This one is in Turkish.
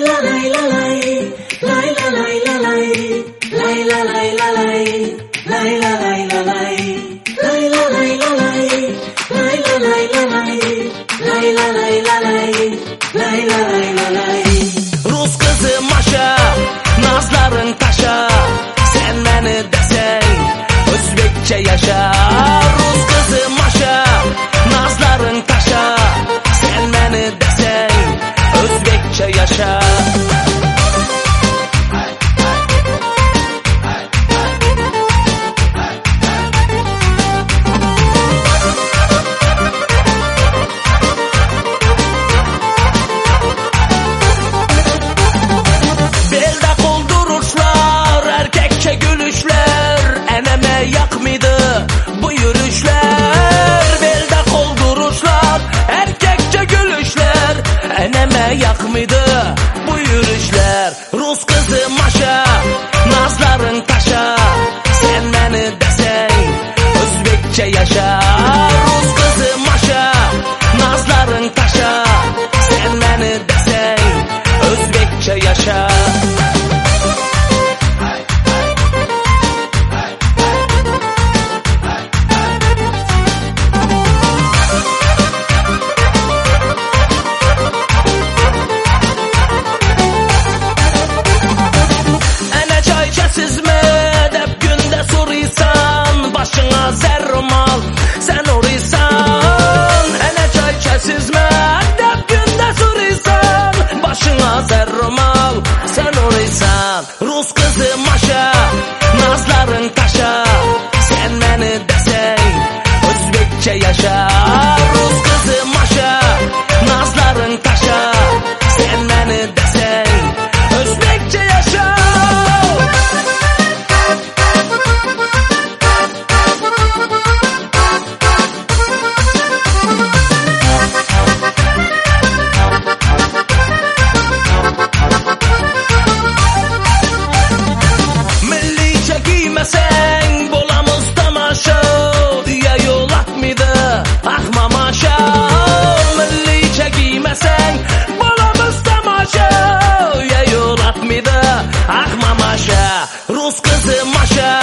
la la la yak mıydı? Bu yürüyüşler Rus kızı maşa nazların taşa. Sen beni desen Özbekçe yaşa. Rus kızı maşa nazların taşa. Sen beni desen Özbekçe yaşa. yaşanır desen Özbekçe yaşa. Маша, русская Маша.